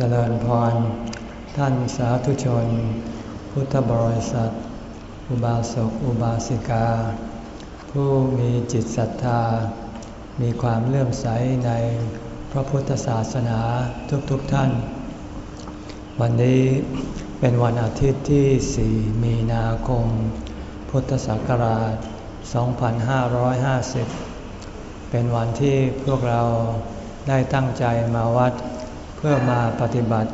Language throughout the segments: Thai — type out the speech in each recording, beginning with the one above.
เจริญพร ท่านสาธุชน พุทธบริษัท อุบาสกอุบาสิกา ผู้มีจิตศรัทธา มีความเลื่อมใสในพระพุทธศาสนาทุกๆทท่าน วันนี้เป็นวันอาทิตย์ที่ 4 มีนาคม พุทธศักราช 2550 เป็นวันที่พวกเราได้ตั้งใจมาวัด เพื่อมาปฏิบัติ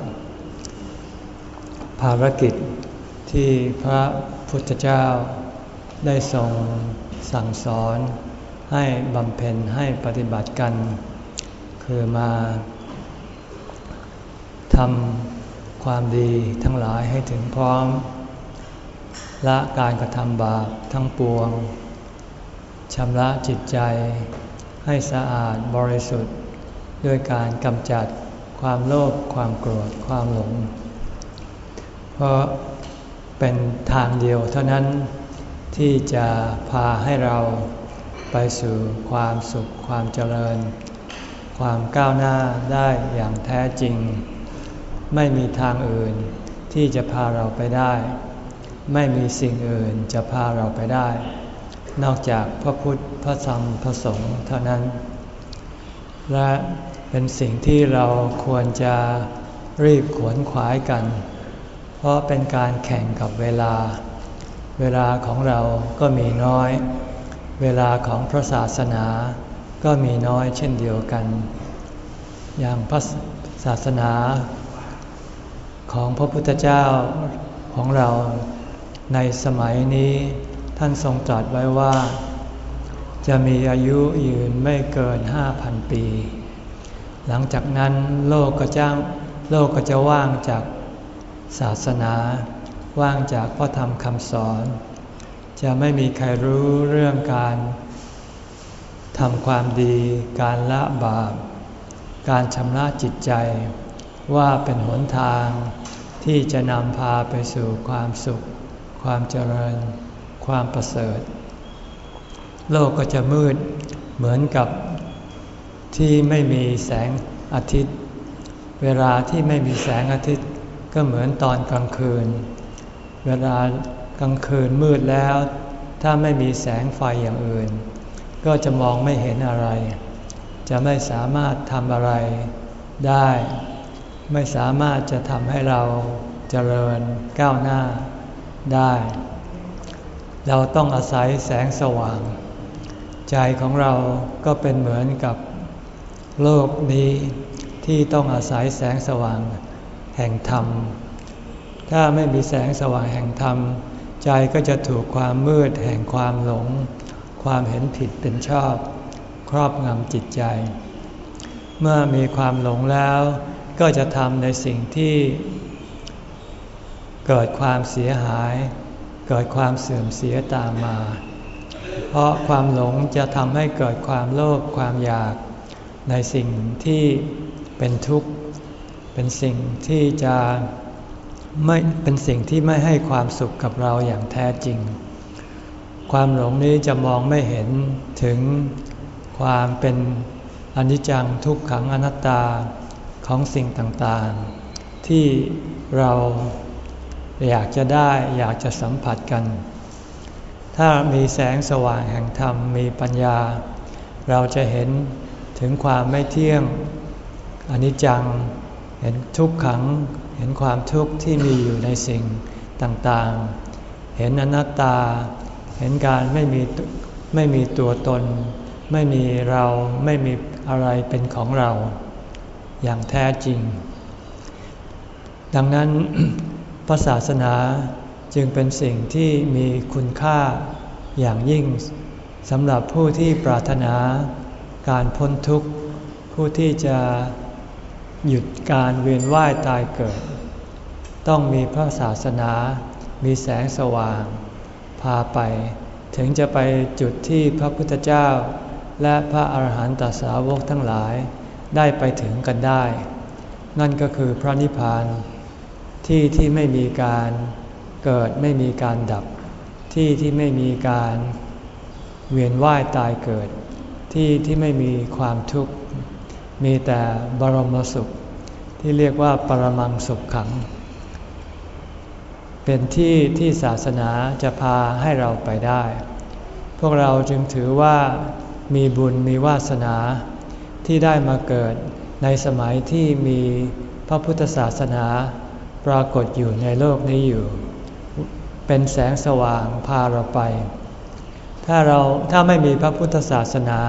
ภารกิจที่พระพุทธเจ้าได้ทรงสั่งสอนให้บำเพ็ญให้ปฏิบัติกัน คือมาทำความดีทั้งหลายให้ถึงพร้อม ละการกระทำบาปทั้งปวงชำระจิตใจให้สะอาดบริสุทธิ์ ด้วยการกำจัด ความโลภความโกรธความหลง เพราะเป็นทางเดียวเท่านั้นที่จะพาให้เราไปสู่ความสุขความเจริญ ความก้าวหน้าได้อย่างแท้จริง ไม่มีทางอื่นที่จะพาเราไปได้ ไม่มีสิ่งอื่นจะพาเราไปได้ นอกจากพระพุทธพระธรรมพระสงฆ์เท่านั้น และ เป็นสิ่งที่เราควรจะรีบขวนขวายกัน เพราะเป็นการแข่งกับเวลา เวลาของเราก็มีน้อย เวลาของพระศาสนาก็มีน้อยเช่นเดียวกัน อย่างพระศาสนาของพระพุทธเจ้าของเราในสมัยนี้ท่านทรงตรัสไว้ว่า จะมีอายุยืนไม่เกินห้าพันปี หลังจากนั้นโลกก็จะโลกก็จะว่างจากศาสนา ว่างจากพระธรรมคำสอน จะไม่มีใครรู้เรื่องการทำความดี การละบาป การชำระจิตใจ ว่าเป็นหนทางที่จะนำพาไปสู่ความสุข ความเจริญ ความประเสริฐ โลกก็จะมืดเหมือนกับ ที่ไม่มีแสงอาทิตย์ เวลาที่ไม่มีแสงอาทิตย์ก็เหมือนตอนกลางคืน เวลากลางคืนมืดแล้ว ถ้าไม่มีแสงไฟอย่างอื่น ก็จะมองไม่เห็นอะไร จะไม่สามารถทำอะไรได้ ไม่สามารถจะทำให้เราเจริญก้าวหน้าได้ เราต้องอาศัยแสงสว่าง ใจของเราก็เป็นเหมือนกับ โลกนี้ที่ต้องอาศัยแสงสว่างแห่งธรรม ถ้าไม่มีแสงสว่างแห่งธรรม ใจก็จะถูกความมืดแห่งความหลง ความเห็นผิดเป็นชอบ ครอบงำจิตใจ เมื่อมีความหลงแล้ว ก็จะทำในสิ่งที่เกิดความเสียหาย เกิดความเสื่อมเสียตามมา เพราะความหลงจะทำให้เกิดความโลภความอยาก ในสิ่งที่เป็นทุกข์ เป็นสิ่งที่จะไม่เป็นสิ่งที่ไม่ให้ความสุขกับเราอย่างแท้จริง ความหลงนี้จะมองไม่เห็นถึงความเป็นอนิจจังทุกขังอนัตตาของสิ่งต่างๆ ที่เราอยากจะได้อยากจะสัมผัสกัน ถ้ามีแสงสว่างแห่งธรรมมีปัญญา เราจะเห็น ถึงความไม่เที่ยงอนิจจัง เห็นทุกขัง เห็นความทุกข์ที่มีอยู่ในสิ่งต่างๆ เห็นอนัตตา เห็นการไม่มีไม่มีตัวตน ไม่มีเราไม่มีอะไรเป็นของเรา อย่างแท้จริง ดังนั้นพระศาสนาจึงเป็นสิ่งที่มีคุณค่าอย่างยิ่งสำหรับผู้ที่ปรารถนา การพ้นทุกข์ ผู้ที่จะหยุดการเวียนว่ายตายเกิด ต้องมีพระศาสนา มีแสงสว่าง พาไป ถึงจะไปจุดที่พระพุทธเจ้า และพระอาหารหันตสาวกทั้งหลายได้ไปถึงกันได้ นั่นก็คือพระนิพพานที่ที่ไม่มีการเกิดไม่มีการดับ ที่ที่ไม่มีการเวียนว่ายตายเกิด ที่ที่ไม่มีความทุกข์ มีแต่บรมสุข ที่เรียกว่าปรมังสุขขัง เป็นที่ที่ศาสนาจะพาให้เราไปได้ พวกเราจึงถือว่ามีบุญมีวาสนาที่ได้มาเกิดในสมัยที่มีพระพุทธศาสนาปรากฏอยู่ในโลกนี้อยู่ เป็นแสงสว่างพาเราไป ถ้าเราถ้าไม่มีพระพุทธศาสนา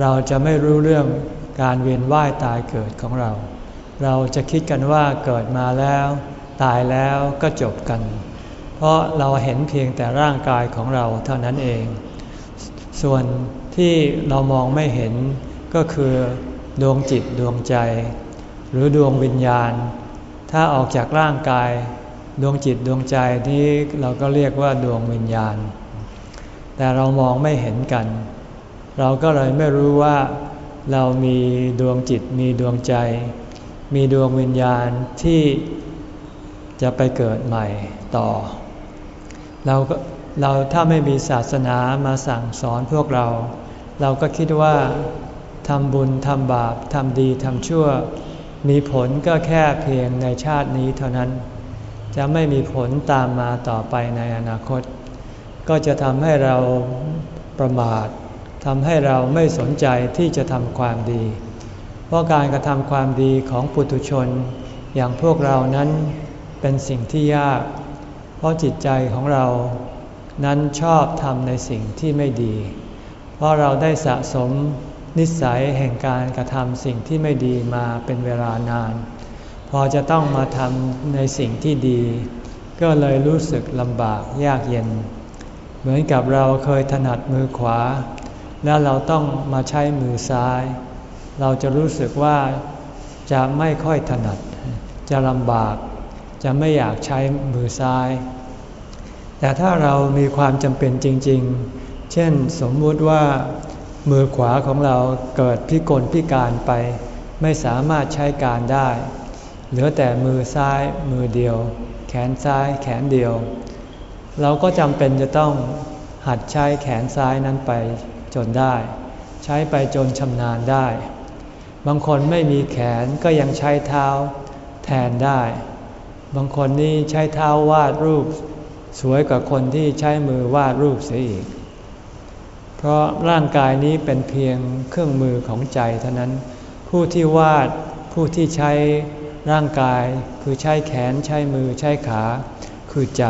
เราจะไม่รู้เรื่องการเวียนว่ายตายเกิดของเรา เราจะคิดกันว่าเกิดมาแล้ว ตายแล้วก็จบกัน เพราะเราเห็นเพียงแต่ร่างกายของเราเท่านั้นเอง ส่วนที่เรามองไม่เห็นก็คือดวงจิตดวงใจ หรือดวงวิญญาณ ถ้าออกจากร่างกาย ดวงจิตดวงใจนี้เราก็เรียกว่าดวงวิญญาณ แต่เรามองไม่เห็นกัน เราก็เลยไม่รู้ว่าเรามีดวงจิตมีดวงใจ มีดวงวิญญาณที่จะไปเกิดใหม่ต่อ เราก็เราถ้าไม่มีศาสนามาสั่งสอนพวกเรา เราก็คิดว่าทำบุญทำบาปทำดีทำชั่ว มีผลก็แค่เพียงในชาตินี้เท่านั้น จะไม่มีผลตามมาต่อไปในอนาคต ก็จะทำให้เราประมาททำให้เราไม่สนใจที่จะทำความดี เพราะการกระทำความดีของปุถุชน อย่างพวกเรานั้นเป็นสิ่งที่ยาก เพราะจิตใจของเรานั้นชอบทำในสิ่งที่ไม่ดี เพราะเราได้สะสมนิสัยแห่งการกระทำสิ่งที่ไม่ดีมาเป็นเวลานาน พอจะต้องมาทำในสิ่งที่ดี ก็เลยรู้สึกลำบากยากเย็น เหมือนกับเราเคยถนัดมือขวา แล้วเราต้องมาใช้มือซ้าย เราจะรู้สึกว่าจะไม่ค่อยถนัด จะลำบาก จะไม่อยากใช้มือซ้าย แต่ถ้าเรามีความจำเป็นจริง ๆ เช่นสมมุติว่ามือขวาของเราเกิดพิกลพิการไป ไม่สามารถใช้การได้ เหลือแต่มือซ้ายมือเดียว แขนซ้ายแขนเดียว เราก็จำเป็นจะต้องหัดใช้แขนซ้ายนั้นไปจนได้ ใช้ไปจนชำนาญได้ บางคนไม่มีแขนก็ยังใช้เท้าแทนได้ บางคนนี่ใช้เท้าวาดรูป สวยกว่าคนที่ใช้มือวาดรูปเสียอีก เพราะร่างกายนี้เป็นเพียงเครื่องมือของใจเท่านั้น ผู้ที่วาดผู้ที่ใช้ร่างกายคือใช้แขนใช้มือใช้ขาคือใจ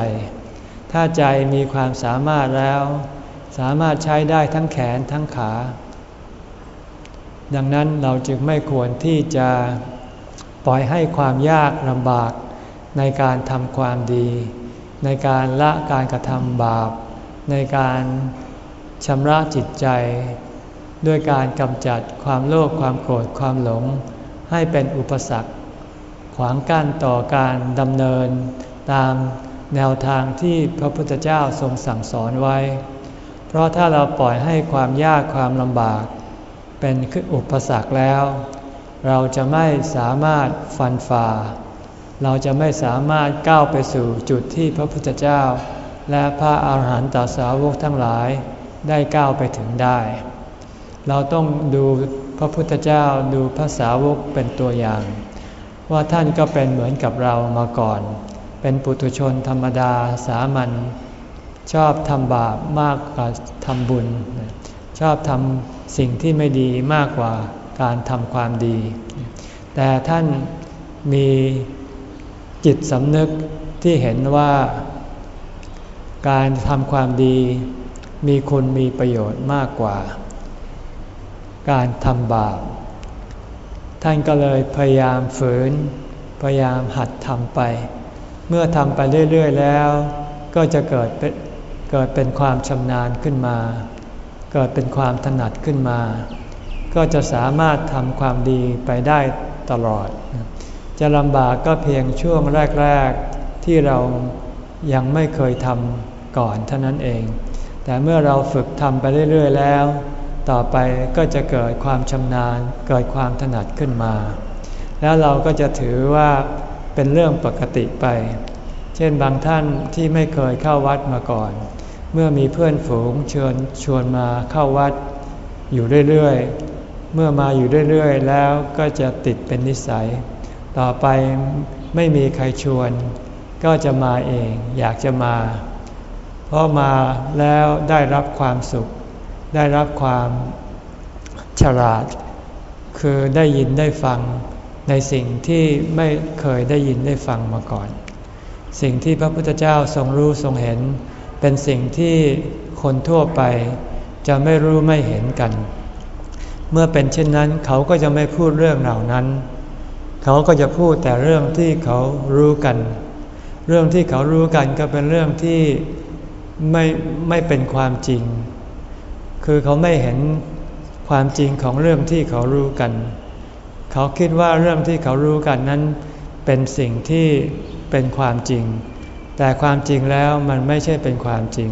ถ้าใจมีความสามารถแล้ว สามารถใช้ได้ทั้งแขนทั้งขา ดังนั้นเราจึงไม่ควรที่จะปล่อยให้ความยากลำบากในการทำความดี ในการละการกระทำบาป ในการชำระจิตใจ ด้วยการกำจัดความโลภความโกรธความหลง ให้เป็นอุปสรรค ขวางกั้นต่อการดำเนินตาม แนวทางที่พระพุทธเจ้าทรงสั่งสอนไว้ เพราะถ้าเราปล่อยให้ความยากความลำบาก เป็นอุปสรรคแล้ว เราจะไม่สามารถฟันฝ่า เราจะไม่สามารถก้าวไปสู่จุดที่พระพุทธเจ้า และพระอาหารหันตสาวกทั้งหลายได้ก้าวไปถึงได้ เราต้องดูพระพุทธเจ้าดูพระสาวกเป็นตัวอย่าง ว่าท่านก็เป็นเหมือนกับเรามาก่อน เป็นปุถุชนธรรมดาสามัญชอบทำบาปมากกว่าทำบุญ ชอบทำสิ่งที่ไม่ดีมากกว่าการทำความดี แต่ท่านมีจิตสำนึกที่เห็นว่า การทำความดีมีคุณมีประโยชน์มากกว่า การทำบาป ท่านก็เลยพยายามฝืน พยายามหัดทำไป เมื่อทำไปเรื่อยๆแล้ว ก็จะเกิดเป็นเกิดเป็นความชำนาญขึ้นมา เกิดเป็นความถนัดขึ้นมา ก็จะสามารถทำความดีไปได้ตลอด จะลำบากก็เพียงช่วงแรก ๆ ที่เรายังไม่เคยทำก่อนเท่านั้นเอง แต่เมื่อเราฝึกทำไปเรื่อยๆแล้ว ต่อไปก็จะเกิดความชำนาญ เกิดความถนัดขึ้นมา แล้วเราก็จะถือว่า เป็นเรื่องปกติไป เช่นบางท่านที่ไม่เคยเข้าวัดมาก่อน เมื่อมีเพื่อนฝูงเชิญชวนมาเข้าวัด อยู่เรื่อยๆ เมื่อมาอยู่เรื่อยๆ แล้วก็จะติดเป็นนิสัย ต่อไปไม่มีใครชวน ก็จะมาเองอยากจะมา เพราะมาแล้วได้รับความสุข ได้รับความฉลาด คือได้ยินได้ฟัง ในสิ่งที่ไม่เคยได้ยินได้ฟังมาก่อน สิ่งที่พระพุทธเจ้าทรงรู้ทรงเห็น เป็นสิ่งที่คนทั่วไปจะไม่รู้ไม่เห็นกัน เมื่อเป็นเช่นนั้นเขาก็จะไม่พูดเรื่องเหล่านั้น เขาก็จะพูดแต่เรื่องที่เขารู้กัน เรื่องที่เขารู้กันก็เป็นเรื่องที่ไม่ไม่เป็นความจริง คือเขาไม่เห็นความจริงของเรื่องที่เขารู้กันเเขาคิดว่าเรื่องที่เขารู้กันนั้น เป็นสิ่งที่เป็นความจริง แต่ความจริงแล้วมันไม่ใช่เป็นความจริง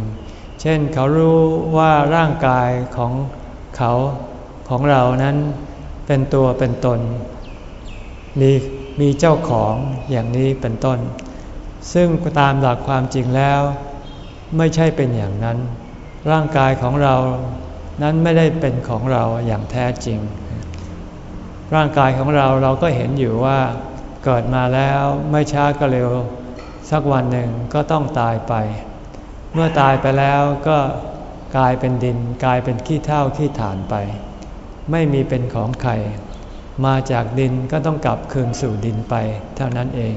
เช่นเขารู้ว่าร่างกายของเขาของเรานั้นเป็นตัวเป็นตน มีมีเจ้าของอย่างนี้เป็นต้น ซึ่งตามหลักความจริงแล้ว ไม่ใช่เป็นอย่างนั้น ร่างกายของเรานั้นไม่ได้เป็นของเราอย่างแท้จริง ร่างกายของเราเราก็เห็นอยู่ว่าเกิดมาแล้วไม่ช้าก็เร็ว สักวันหนึ่งก็ต้องตายไป เมื่อตายไปแล้วก็กลายเป็นดินกลายเป็นขี้เท่าขี้ฐานไป ไม่มีเป็นของใคร มาจากดินก็ต้องกลับคืนสู่ดินไปเท่านั้นเอง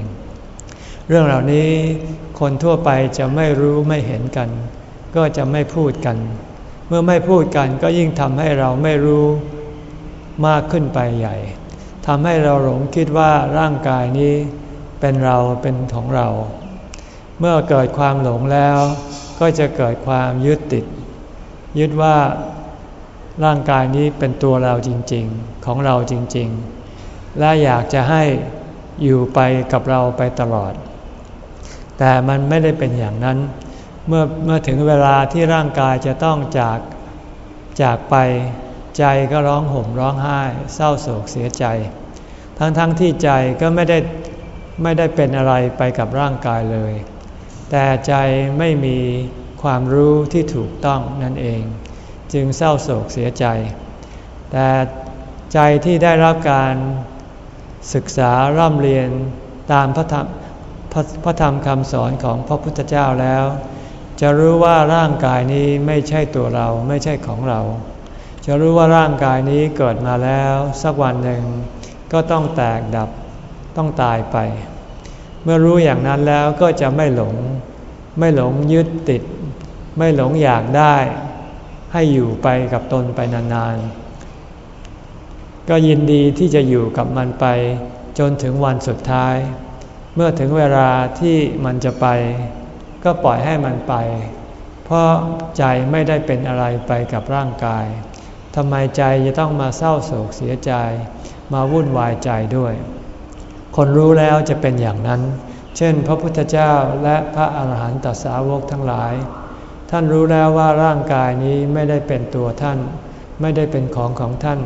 เรื่องเหล่านี้คนทั่วไปจะไม่รู้ไม่เห็นกัน ก็จะไม่พูดกัน เมื่อไม่พูดกันก็ยิ่งทำให้เราไม่รู้ มากขึ้นไปใหญ่ทำให้เราหลงคิดว่าร่างกายนี้เป็นเราเป็นของเรา เมื่อเกิดความหลงแล้ว ก็จะเกิดความยึดติด ยึดว่าร่างกายนี้เป็นตัวเราจริงๆ ของเราจริงๆ และอยากจะให้อยู่ไปกับเราไปตลอด แต่มันไม่ได้เป็นอย่างนั้น เมื่อเมื่อถึงเวลาที่ร่างกายจะต้องจากจากไป ใจก็ร้องห่มร้องไห้ เศร้าโศกเสียใจ ทั้งๆทที่ใจก็ไม่ได้ไม่ได้เป็นอะไรไปกับร่างกายเลย แต่ใจไม่มีความรู้ที่ถูกต้องนั่นเอง จึงเศร้าโศกเสียใจ แต่ใจที่ได้รับการศึกษาร่ำเรียนตามพระธรรมพระธรรมคำสอนของพระพุทธเจ้าแล้ว จะรู้ว่าร่างกายนี้ไม่ใช่ตัวเราไม่ใช่ของเรา จะรู้ว่าร่างกายนี้เกิดมาแล้วสักวันหนึ่งก็ต้องแตกดับต้องตายไป เมื่อรู้อย่างนั้นแล้วก็จะไม่หลง ไม่หลงยึดติด ไม่หลงอยากได้ ให้อยู่ไปกับตนไปนานๆ ก็ยินดีที่จะอยู่กับมันไป จนถึงวันสุดท้าย เมื่อถึงเวลาที่มันจะไป ก็ปล่อยให้มันไป เพราะใจไม่ได้เป็นอะไรไปกับร่างกาย ทำไมใจจะต้องมาเศร้าโศกเสียใจ มาวุ่นวายใจด้วย คนรู้แล้วจะเป็นอย่างนั้น เช่น พระพุทธเจ้าและพระอาหารหันตสาวกทั้งหลาย ท่านรู้แล้วว่าร่างกายนี้ไม่ได้เป็นตัวท่าน ไม่ได้เป็นของของท่าน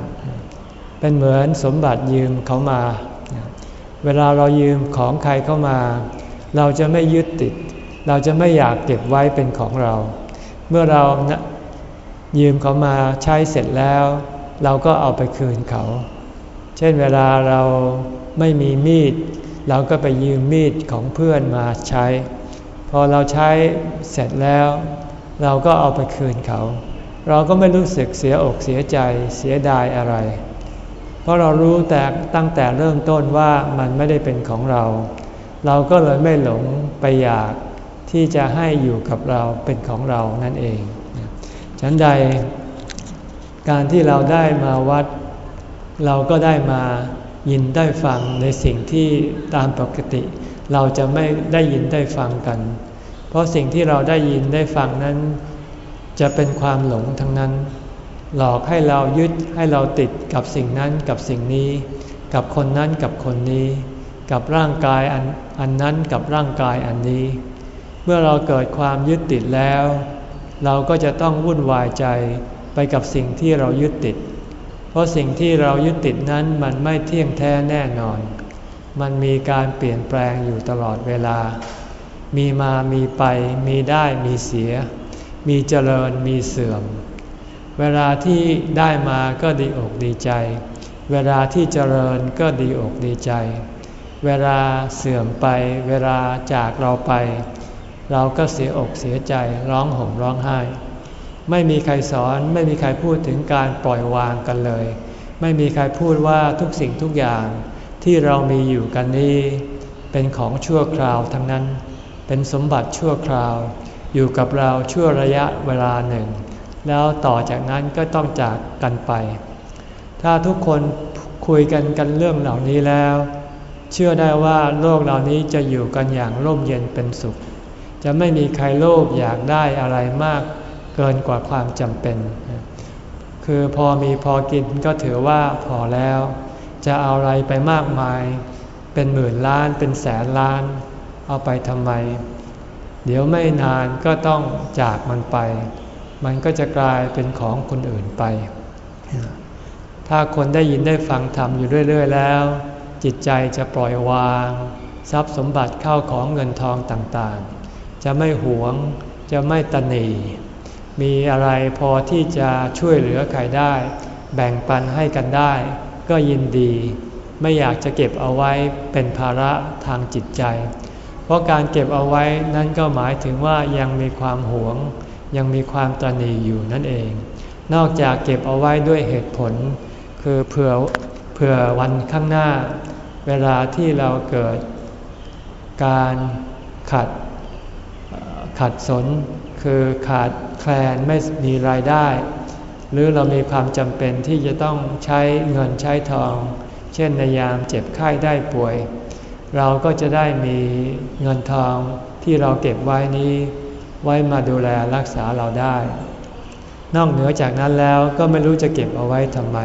เป็นเหมือนสมบัติยืมเขามา เวลาเรายืมของใครเข้ามา เราจะไม่ยึดติด เราจะไม่อยากเก็บไว้เป็นของเรา เมื่อเรา ยืมเขามาใช้เสร็จแล้ว เราก็เอาไปคืนเขา เช่นเวลาเราไม่มีมีด เราก็ไปยืมมีดของเพื่อนมาใช้ พอเราใช้เสร็จแล้ว เราก็เอาไปคืนเขา เราก็ไม่รู้สึกเสียอกเสียใจเสียดายอะไร เพราะเรารู้แต่ตั้งแต่เริ่มต้นว่ามันไม่ได้เป็นของเรา เราก็เลยไม่หลงไปอยากที่จะให้อยู่กับเราเป็นของเรานั่นเอง ฉันใด การที่เราได้มาวัด เราก็ได้มายินได้ฟังในสิ่งที่ตามปกติ เราจะไม่ได้ยินได้ฟังกัน เพราะสิ่งที่เราได้ยินได้ฟังนั้น จะเป็นความหลงทั้งนั้น หลอกให้เรายึดให้เราติดกับสิ่งนั้นกับสิ่งนี้ กับคนนั้นกับคนนี้ กับร่างกายอันอันนั้นกับร่างกายอันนี้ เมื่อเราเกิดความยึดติดแล้ว เราก็จะต้องวุ่นวายใจไปกับสิ่งที่เรายึดติด เพราะสิ่งที่เรายึดติดนั้นมันไม่เที่ยงแท้แน่นอน มันมีการเปลี่ยนแปลงอยู่ตลอดเวลา มีมามีไป มีได้มีเสีย มีเจริญมีเสื่อม เวลาที่ได้มาก็ดีอกดีใจ เวลาที่เจริญก็ดีอกดีใจ เวลาเสื่อมไป เวลาจากเราไป เราก็เสียอกเสียใจร้องห่มร้องไห้ ไม่มีใครสอนไม่มีใครพูดถึงการปล่อยวางกันเลย ไม่มีใครพูดว่าทุกสิ่งทุกอย่างที่เรามีอยู่กันนี้ เป็นของชั่วคราวทั้งนั้น เป็นสมบัติชั่วคราว อยู่กับเราชั่วระยะเวลาหนึ่ง แล้วต่อจากนั้นก็ต้องจากกันไป ถ้าทุกคนคุยกันกันเรื่องเหล่านี้แล้ว เชื่อได้ว่าโลกเหล่านี้จะอยู่กันอย่างร่มเย็นเป็นสุข จะไม่มีใครโลภอยากได้อะไรมากเกินกว่าความจำเป็น คือพอมีพอกินก็ถือว่าพอแล้ว จะเอาอะไรไปมากมาย เป็นหมื่นล้านเป็นแสนล้าน เอาไปทำไม เดี๋ยวไม่นานก็ต้องจากมันไป มันก็จะกลายเป็นของคนอื่นไป ถ้าคนได้ยินได้ฟังธรรมอยู่เรื่อย ๆ แล้ว จิตใจจะปล่อยวาง ทรัพย์สมบัติเข้าของเงินทองต่างๆ จะไม่หวง จะไม่ตนี มีอะไรพอที่จะช่วยเหลือใครได้ แบ่งปันให้กันได้ ก็ยินดี ไม่อยากจะเก็บเอาไว้เป็นภาระทางจิตใจ เพราะการเก็บเอาไว้นั้นก็หมายถึงว่ายังมีความหวง ยังมีความตนีอยู่นั่นเอง นอกจากเก็บเอาไว้ด้วยเหตุผล คือเผื่อเผื่อวันข้างหน้า เวลาที่เราเกิดการขัด ขัดสน คือขาดแคลนไม่มีรายได้ หรือเรามีความจำเป็นที่จะต้องใช้เงินใช้ทอง เช่นในยามเจ็บไข้ได้ป่วย เราก็จะได้มีเงินทองที่เราเก็บไว้นี้ ไว้มาดูแลรักษาเราได้ นอกเหนือจากนั้นแล้วก็ไม่รู้จะเก็บเอาไว้ทำไม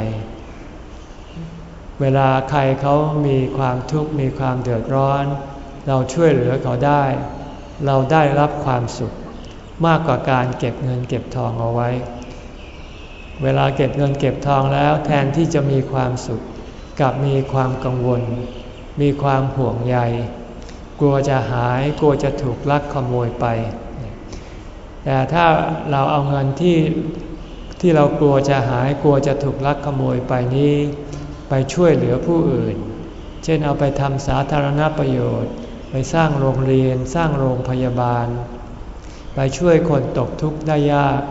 เวลาใครเขามีความทุกข์มีความเดือดร้อน เราช่วยเหลือเขาได้ เราได้รับความสุข มากกว่าการเก็บเงินเก็บทองเอาไว้ เวลาเก็บเงินเก็บทองแล้วแทนที่จะมีความสุขกลับมีความกังวล มีความห่วงใย กลัวจะหายกลัวจะถูกลักขโมยไป แต่ถ้าเราเอาเงินที่ที่เรากลัวจะหายกลัวจะถูกลักขโมยไปนี้ ไปช่วยเหลือผู้อื่น เช่นเอาไปทำสาธารณประโยชน์ สร้างโรงเรียนสร้างโรงพยาบาล ไปช่วยคนตกทุกข์ได้ยาก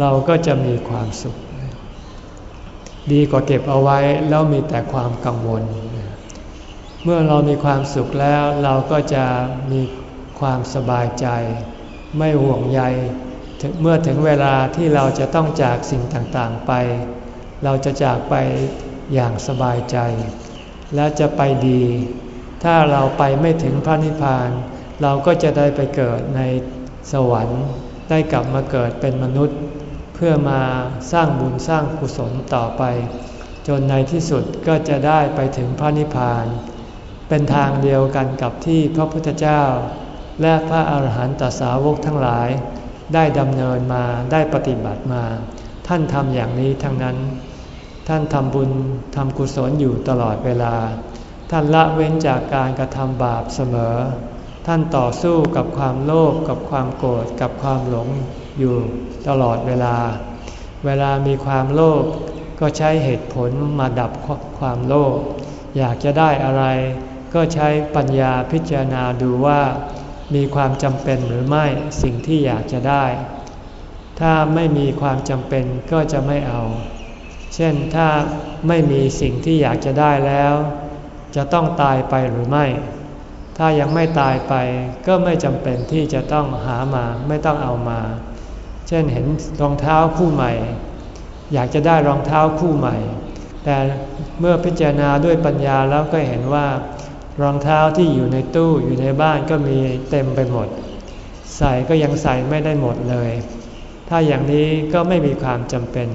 เราก็จะมีความสุข ดีกว่าเก็บเอาไว้แล้วมีแต่ความกังวล เมื่อเรามีความสุขแล้วเราก็จะมีความสบายใจ ไม่ห่วงใยเมื่อถึงเวลาที่เราจะต้องจากสิ่งต่างๆไป เราจะจากไปอย่างสบายใจ และจะไปดี ถ้าเราไปไม่ถึงพระนิพพาน เราก็จะได้ไปเกิดในสวรรค์ ได้กลับมาเกิดเป็นมนุษย์ เพื่อมาสร้างบุญสร้างกุศลต่อไป จนในที่สุดก็จะได้ไปถึงพระนิพพาน เป็นทางเดียวกันกับที่พระพุทธเจ้า และพระอาหารหันตสาวกทั้งหลาย ได้ดำเนินมาได้ปฏิบัติมา ท่านทำอย่างนี้ทั้งนั้น ท่านทำบุญทำกุศลอยู่ตลอดเวลา ท่านละเว้นจากการกระทำบาปเสมอ ท่านต่อสู้กับความโลภกับความโกรธกับความหลงอยู่ตลอดเวลา เวลามีความโลภก็ใช้เหตุผลมาดับความโลภอยากจะได้อะไร ก็ใช้ปัญญาพิจารณาดูว่า มีความจำเป็นหรือไม่สิ่งที่อยากจะได้ ถ้าไม่มีความจำเป็นก็จะไม่เอา เช่นถ้าไม่มีสิ่งที่อยากจะได้แล้ว จะต้องตายไปหรือไม่ ถ้ายังไม่ตายไปก็ไม่จำเป็นที่จะต้องหามาไม่ต้องเอามา เช่นเห็นรองเท้าคู่ใหม่ อยากจะได้รองเท้าคู่ใหม่ แต่เมื่อพิจารณาด้วยปัญญาแล้วก็เห็นว่ารองเท้าที่อยู่ในตู้อยู่ในบ้านก็มีเต็มไปหมด ใส่ก็ยังใส่ไม่ได้หมดเลย ถ้าอย่างนี้ก็ไม่มีความจำเป็น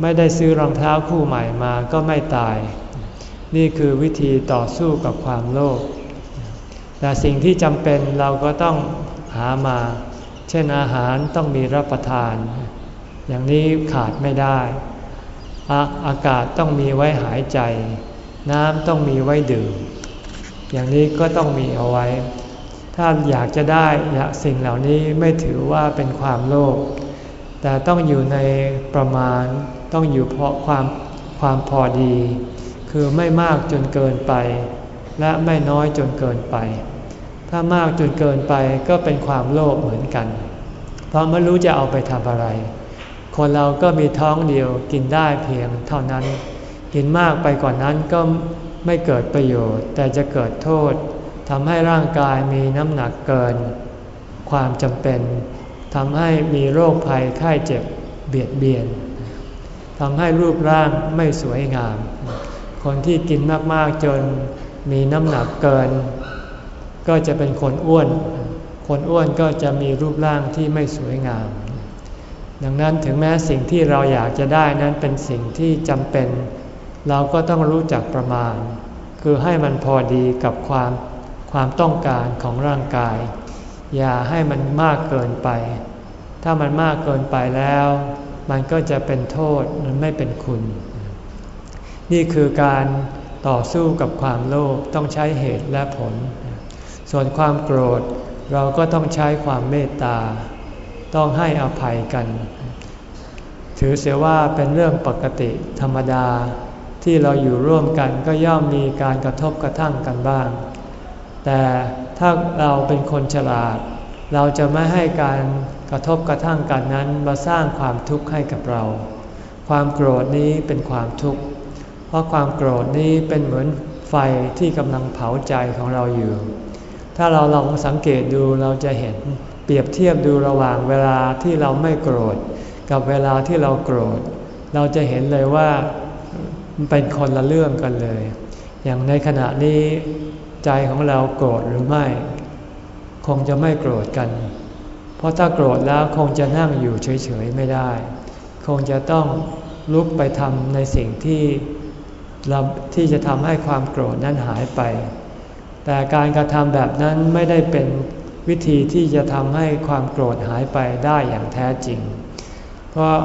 ไม่ได้ซื้อรองเท้าคู่ใหม่มาก็ไม่ตาย นี่คือวิธีต่อสู้กับความโลภแต่สิ่งที่จำเป็นเราก็ต้องหามา เช่นอาหารต้องมีรับประทาน อย่างนี้ขาดไม่ได้อาอากาศต้องมีไว้หายใจ น้ำต้องมีไว้ดื่ม อย่างนี้ก็ต้องมีเอาไว้ ถ้าอยากจะได้สิ่งเหล่านี้ไม่ถือว่าเป็นความโลภแต่ต้องอยู่ในประมาณต้องอยู่เพราะความความพอดี คือไม่มากจนเกินไป และไม่น้อยจนเกินไป ถ้ามากจนเกินไปก็เป็นความโลภเหมือนกัน เพราะไม่รู้จะเอาไปทำอะไร คนเราก็มีท้องเดียวกินได้เพียงเท่านั้น กินมากไปกว่านั้นก็ไม่เกิดประโยชน์ แต่จะเกิดโทษทำให้ร่างกายมีน้ำหนักเกิน ความจำเป็นทำให้มีโรคภัยไข้เจ็บเบียดเบียนทำให้รูปร่างไม่สวยงาม คนที่กินมากๆจนมีน้ำหนักเกิน ก็จะเป็นคนอ้วน คนอ้วนก็จะมีรูปร่างที่ไม่สวยงาม ดังนั้นถึงแม้สิ่งที่เราอยากจะได้นั้นเป็นสิ่งที่จำเป็น เราก็ต้องรู้จักประมาณ คือให้มันพอดีกับความความต้องการของร่างกาย อย่าให้มันมากเกินไป ถ้ามันมากเกินไปแล้ว มันก็จะเป็นโทษมันไม่เป็นคุณ นี่คือการต่อสู้กับความโลภต้องใช้เหตุและผล ส่วนความโกรธเราก็ต้องใช้ความเมตตา ต้องให้อภัยกัน ถือเสียว่าเป็นเรื่องปกติธรรมดา ที่เราอยู่ร่วมกันก็ย่อมมีการกระทบกระทั่งกันบ้าง แต่ถ้าเราเป็นคนฉลาด เราจะไม่ให้การกระทบกระทั่งกันนั้นมาสร้างความทุกข์ให้กับเรา ความโกรธนี้เป็นความทุกข์ เพราะความโกรธนี้เป็นเหมือนไฟที่กำลังเผาใจของเราอยู่ ถ้าเราลองสังเกตดูเราจะเห็นเปรียบเทียบดูระหว่างเวลาที่เราไม่โกรธ กับเวลาที่เราโกรธ เราจะเห็นเลยว่ามันเป็นคนละเรื่องกันเลย อย่างในขณะนี้ใจของเราโกรธหรือไม่ คงจะไม่โกรธกัน เพราะถ้าโกรธแล้วคงจะนั่งอยู่เฉยๆไม่ได้ คงจะต้องลุกไปทำในสิ่งที่ ที่จะทำให้ความโกรธนั้นหายไป แต่การกระทำแบบนั้นไม่ได้เป็นวิธีที่จะทำให้ความโกรธหายไปได้อย่างแท้จริง เพราะ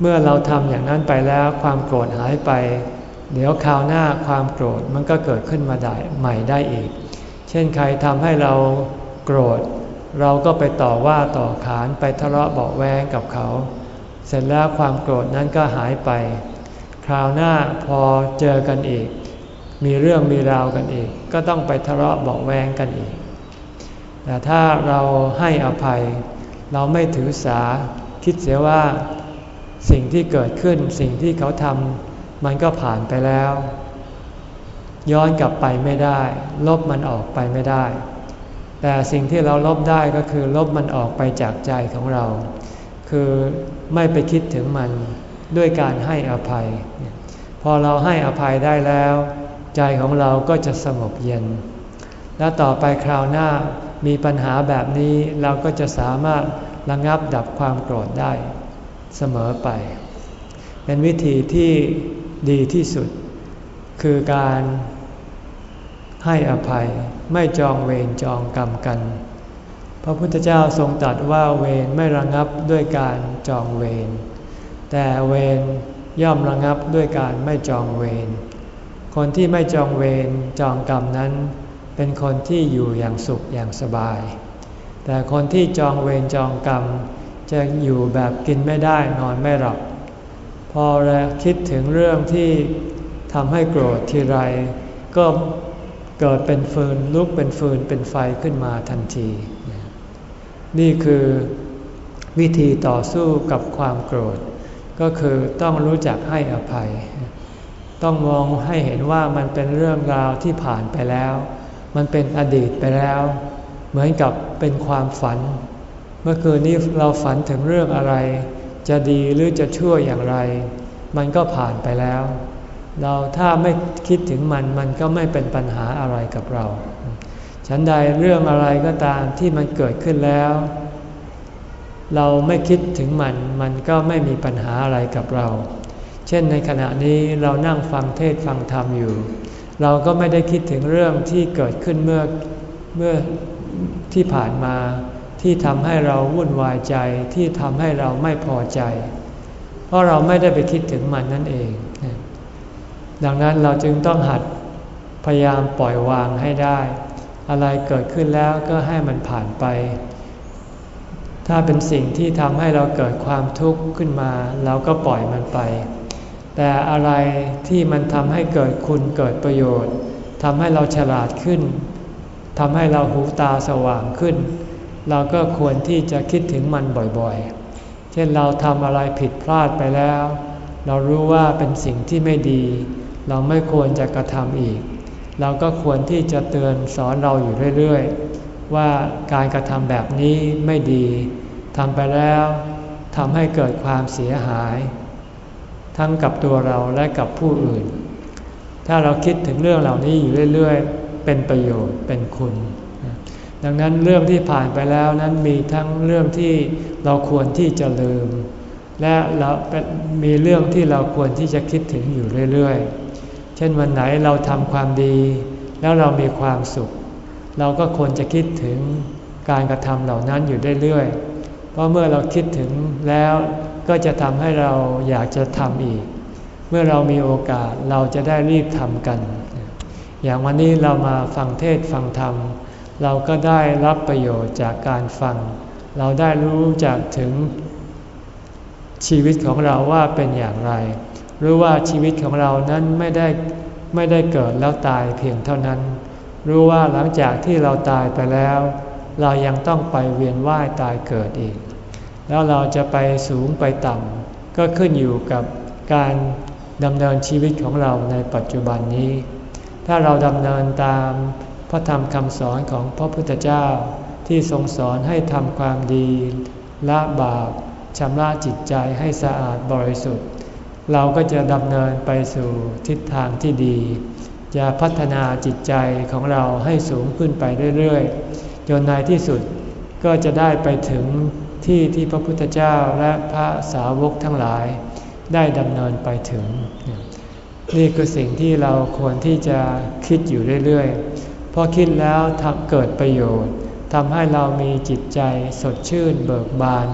เมื่อเราทำอย่างนั้นไปแล้วความโกรธหายไป เดี๋ยวคราวหน้าความโกรธมันก็เกิดขึ้นมาได้ใหม่ได้อีก เช่นใครทำให้เราโกรธ เราก็ไปต่อว่าต่อขานไปทะเลาะเบาแวงกับเขา เสร็จแล้วความโกรธนั้นก็หายไป ราวหน้าพอเจอกันอีก มีเรื่องมีราวกันอีก ก็ต้องไปทะเลาะเบาแวงกันอีก แต่ถ้าเราให้อภัย เราไม่ถือสาคิดเสียว่าสิ่งที่เกิดขึ้นสิ่งที่เขาทำมันก็ผ่านไปแล้ว ย้อนกลับไปไม่ได้ ลบมันออกไปไม่ได้ แต่สิ่งที่เราลบได้ก็คือลบมันออกไปจากใจของเรา คือไม่ไปคิดถึงมัน ด้วยการให้อภัย พอเราให้อภัยได้แล้ว ใจของเราก็จะสงบเย็น และต่อไปคราวหน้ามีปัญหาแบบนี้เราก็จะสามารถระงับดับความโกรธได้เสมอไป เป็นวิธีที่ดีที่สุด คือการให้อภัยไม่จองเวรจองกรรมกัน พระพุทธเจ้าทรงตรัสว่าเวรไม่ระงับด้วยการจองเวร แต่เวรย่อมระงับด้วยการไม่จองเวร คนที่ไม่จองเวรจองกรรมนั้น เป็นคนที่อยู่อย่างสุขอย่างสบาย แต่คนที่จองเวรจองกรรม จะอยู่แบบกินไม่ได้นอนไม่หลับ พอแล้วคิดถึงเรื่องที่ทำให้โกรธทีไร ก็เกิดเป็นฟืนลุกเป็นฟืนเป็นไฟขึ้นมาทันที นี่คือวิธีต่อสู้กับความโกรธ ก็คือต้องรู้จักให้อภัย ต้องมองให้เห็นว่ามันเป็นเรื่องราวที่ผ่านไปแล้ว มันเป็นอดีตไปแล้ว เหมือนกับเป็นความฝัน เมื่อคืนนี้เราฝันถึงเรื่องอะไร จะดีหรือจะชั่วอย่างไร มันก็ผ่านไปแล้ว เราถ้าไม่คิดถึงมันมันก็ไม่เป็นปัญหาอะไรกับเรา ฉันใดเรื่องอะไรก็ตามที่มันเกิดขึ้นแล้ว เราไม่คิดถึงมัน มันก็ไม่มีปัญหาอะไรกับเรา เช่นในขณะนี้เรานั่งฟังเทศฟังธรรมอยู่ เราก็ไม่ได้คิดถึงเรื่องที่เกิดขึ้นเมื่อเมื่อที่ผ่านมาที่ทำให้เราวุ่นวายใจที่ทำให้เราไม่พอใจ เพราะเราไม่ได้ไปคิดถึงมันนั่นเอง ดังนั้นเราจึงต้องหัดพยายามปล่อยวางให้ได้ อะไรเกิดขึ้นแล้วก็ให้มันผ่านไป ถ้าเป็นสิ่งที่ทำให้เราเกิดความทุกข์ขึ้นมา เราก็ปล่อยมันไป แต่อะไรที่มันทำให้เกิดคุณเกิดประโยชน์ทำให้เราฉลาดขึ้นทำให้เราหูตาสว่างขึ้น เราก็ควรที่จะคิดถึงมันบ่อยๆ เช่นเราทำอะไรผิดพลาดไปแล้ว เรารู้ว่าเป็นสิ่งที่ไม่ดี เราไม่ควรจะกระทำอีก เราก็ควรที่จะเตือนสอนเราอยู่เรื่อยๆ ว่าการกระทำแบบนี้ไม่ดีทำไปแล้วทำให้เกิดความเสียหาย ทั้งกับตัวเราและกับผู้อื่น ถ้าเราคิดถึงเรื่องเหล่านี้อยู่เรื่อยๆ เป็นประโยชน์เป็นคุณ ดังนั้นเรื่องที่ผ่านไปแล้วนั้นมีทั้งเรื่องที่เราควรที่จะลืม และเรามีเรื่องที่เราควรที่จะคิดถึงอยู่เรื่อยๆ เช่นวันไหนเราทำความดี แล้วเรามีความสุข เราก็ควรจะคิดถึงการกระทำเหล่านั้นอยู่เรื่อยๆ เพราะเมื่อเราคิดถึงแล้วก็จะทำให้เราอยากจะทำอีก เมื่อเรามีโอกาสเราจะได้รีบทำกัน อย่างวันนี้เรามาฟังเทศฟังธรรม เราก็ได้รับประโยชน์จากการฟัง เราได้รู้จากถึงชีวิตของเราว่าเป็นอย่างไรรู้ว่าชีวิตของเรานั้นไม่ได้ไม่ได้เกิดแล้วตายเพียงเท่านั้น รู้ว่าหลังจากที่เราตายไปแล้ว เรายังต้องไปเวียนว่ายตายเกิดอีก แล้วเราจะไปสูงไปต่ำก็ขึ้นอยู่กับการดำเนินชีวิตของเราในปัจจุบันนี้ ถ้าเราดำเนินตามพระธรรมคำสอนของพระพุทธเจ้าที่ทรงสอนให้ทำความดีละบาปชำระจิตใจให้สะอาดบริสุทธิ์ เราก็จะดำเนินไปสู่ทิศทางที่ดี จะพัฒนาจิตใจของเราให้สูงขึ้นไปเรื่อยๆ จนในที่สุดก็จะได้ไปถึงที่ที่พระพุทธเจ้าและพระสาวกทั้งหลาย ได้ดำเนินไปถึง นี่คือสิ่งที่เราควรที่จะคิดอยู่เรื่อยๆ เพราะคิดแล้วทำเกิดประโยชน์ทำให้เรามีจิตใจสดชื่นเบิกบาน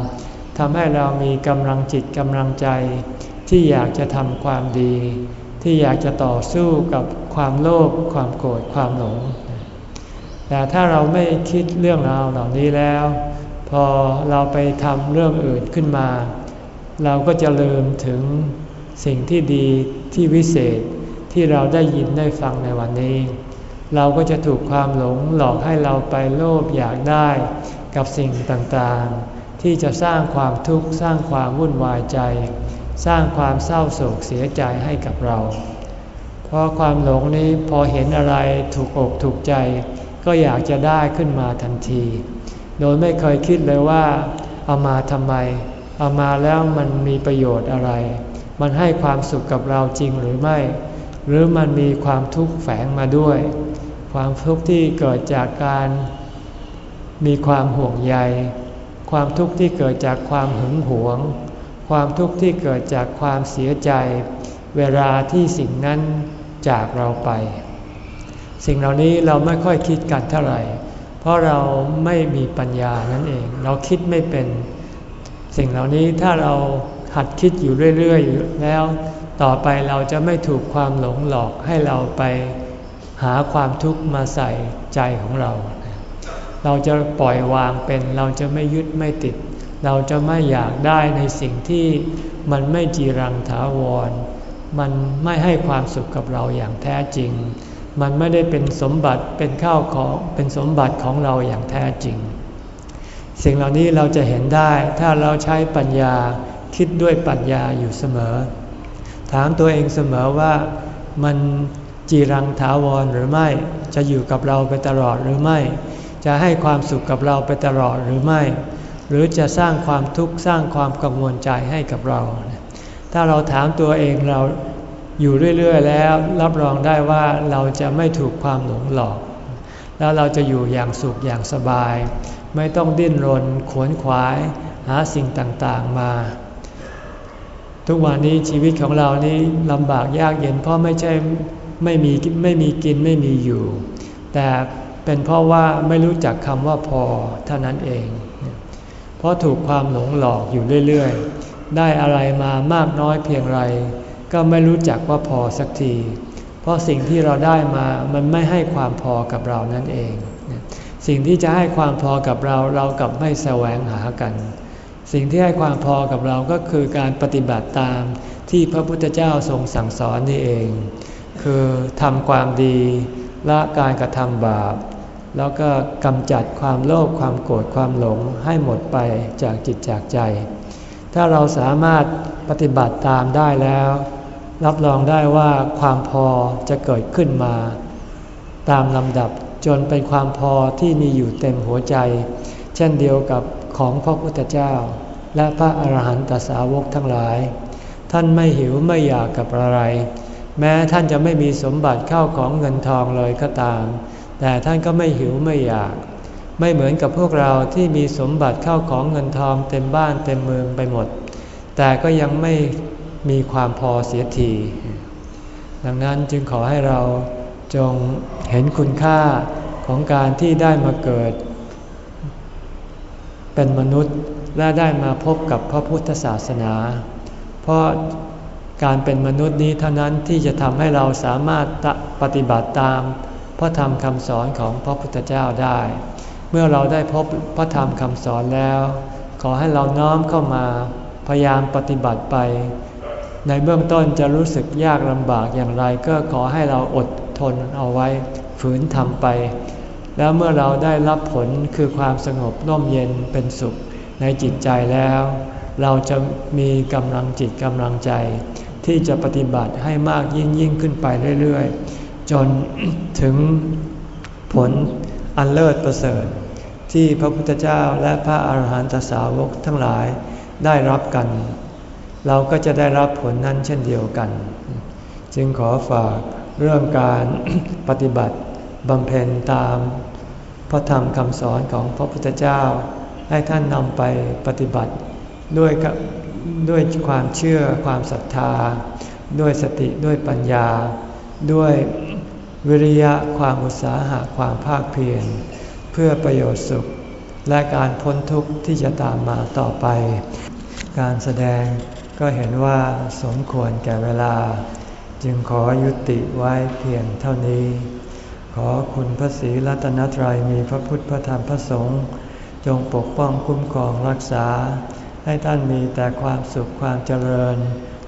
ทำให้เรามีกำลังจิตกำลังใจที่อยากจะทำความดี ที่อยากจะต่อสู้กับความโลภความโกรธความหลง แต่ถ้าเราไม่คิดเรื่องราวเหล่านี้แล้ว พอเราไปทำเรื่องอื่นขึ้นมา เราก็จะลืมถึงสิ่งที่ดีที่วิเศษที่เราได้ยินได้ฟังในวันนี้ เราก็จะถูกความหลงหลอกให้เราไปโลภอยากได้กับสิ่งต่างๆ ที่จะสร้างความทุกข์สร้างความวุ่นวายใจ สร้างความเศร้าโศกเสียใจให้กับเรา เพราะความหลงนี้พอเห็นอะไรถูกอกถูกใจ ก็อยากจะได้ขึ้นมาทันที โดยไม่เคยคิดเลยว่า เอามาทำไม เอามาแล้วมันมีประโยชน์อะไร มันให้ความสุขกับเราจริงหรือไม่ หรือมันมีความทุกข์แฝงมาด้วย ความทุกข์ที่เกิดจากการมีความห่วงใย ความทุกข์ที่เกิดจากความหึงหวง ความทุกข์ที่เกิดจากความเสียใจ เวลาที่สิ่งนั้นจากเราไป สิ่งเหล่านี้เราไม่ค่อยคิดกันเท่าไหร่ เพราะเราไม่มีปัญญานั่นเอง เราคิดไม่เป็น สิ่งเหล่านี้ถ้าเราหัดคิดอยู่เรื่อยๆแล้ว ต่อไปเราจะไม่ถูกความหลงหลอกให้เราไปหาความทุกข์มาใส่ใจของเรา เราจะปล่อยวางเป็น เราจะไม่ยึดไม่ติด เราจะไม่อยากได้ในสิ่งที่มันไม่จีรังถาวร มันไม่ให้ความสุขกับเราอย่างแท้จริง มันไม่ได้เป็นสมบัติเป็นข้าวของเป็นสมบัติของเราอย่างแท้จริง สิ่งเหล่านี้เราจะเห็นได้ถ้าเราใช้ปัญญาคิดด้วยปัญญาอยู่เสมอ ถามตัวเองเสมอว่ามันจีรังถาวรหรือไม่ จะอยู่กับเราไปตลอดหรือไม่ จะให้ความสุขกับเราไปตลอดหรือไม่ หรือจะสร้างความทุกข์สร้างความกังวลใจให้กับเรา ถ้าเราถามตัวเองเราอยู่เรื่อยๆ แล้วรับรองได้ว่าเราจะไม่ถูกความหลงหลอก แล้วเราจะอยู่อย่างสุขอย่างสบาย ไม่ต้องดิ้นรนขวนขวาย หาสิ่งต่างๆมา ทุกวันนี้ชีวิตของเรานี้ลำบากยากเย็นเพราะไม่ใช่ไม่มีไม่มีกินไม่มีอยู่ แต่เป็นเพราะว่าไม่รู้จักคำว่าพอเท่านั้นเอง เพราะถูกความหลงหลอกอยู่เรื่อยๆ ได้อะไรมามากน้อยเพียงไร ก็ไม่รู้จักว่าพอสักที เพราะสิ่งที่เราได้มามันไม่ให้ความพอกับเรานั่นเอง สิ่งที่จะให้ความพอกับเราเรากับไม่แสวงหากัน สิ่งที่ให้ความพอกับเราก็คือการปฏิบัติตามที่พระพุทธเจ้าทรงสั่งสอนนี่เอง คือทำความดีละการกระทำบาป แล้วก็กำจัดความโลภความโกรธความหลงให้หมดไปจากจิตจากใจ ถ้าเราสามารถปฏิบัติตามได้แล้ว รับรองได้ว่าความพอจะเกิดขึ้นมา ตามลำดับจนเป็นความพอที่มีอยู่เต็มหัวใจ เช่นเดียวกับของพระพุทธเจ้า และพระอาหารหันตสาวกทั้งหลาย ท่านไม่หิวไม่อยากกับอะไร แม้ท่านจะไม่มีสมบัติเข้าของเงินทองเลยก็ตาม แต่ท่านก็ไม่หิวไม่อยาก ไม่เหมือนกับพวกเราที่มีสมบัติเข้าของเงินทองเต็มบ้านเต็มเมืองไปหมด แต่ก็ยังไม่มีความพอเสียที ดังนั้นจึงขอให้เราจงเห็นคุณค่าของการที่ได้มาเกิด เป็นมนุษย์และได้มาพบกับพระพุทธศาสนา เพราะการเป็นมนุษย์นี้เท่านั้นที่จะทำให้เราสามารถปฏิบัติตาม พระธรรมคำสอนของพระพุทธเจ้าได้ เมื่อเราได้พบพระธรรมคำสอนแล้ว ขอให้เราน้อมเข้ามาพยายามปฏิบัติไป ในเบื้องต้นจะรู้สึกยากลำบากอย่างไร ก็ขอให้เราอดทนเอาไว้ฝืนทำไป แล้วเมื่อเราได้รับผลคือความสงบร่มเย็นเป็นสุขในจิตใจแล้ว เราจะมีกำลังจิตกำลังใจ ที่จะปฏิบัติให้มากยิ่งยิ่งขึ้นไปเรื่อยๆ จนถึงผลอันเลิศประเสริฐ ที่พระพุทธเจ้าและพระอาหารหันตสาวกทั้งหลายได้รับกัน เราก็จะได้รับผลนั้นเช่นเดียวกัน จึงขอฝากเรื่องการปฏิบัติบำเพ็ญตามพระธรรมคำสอนของพระพุทธเจ้า ให้ท่านนำไปปฏิบัติด้วยด้วยความเชื่อความศรัทธา ด้วยสติด้วยปัญญา ด้วย วิริยะความอุตสาหะความภาคเพียรเพื่อประโยชน์สุข และการพ้นทุกข์ที่จะตามมาต่อไป การแสดงก็เห็นว่าสมควรแก่เวลา จึงขอยุติไว้เพียงเท่านี้ ขอคุณพระศรีรัตนตรัยมีพระพุทธพระธรรมพระสงฆ์จงปกป้องคุ้มครองรักษา ให้ท่านมีแต่ความสุขความเจริญ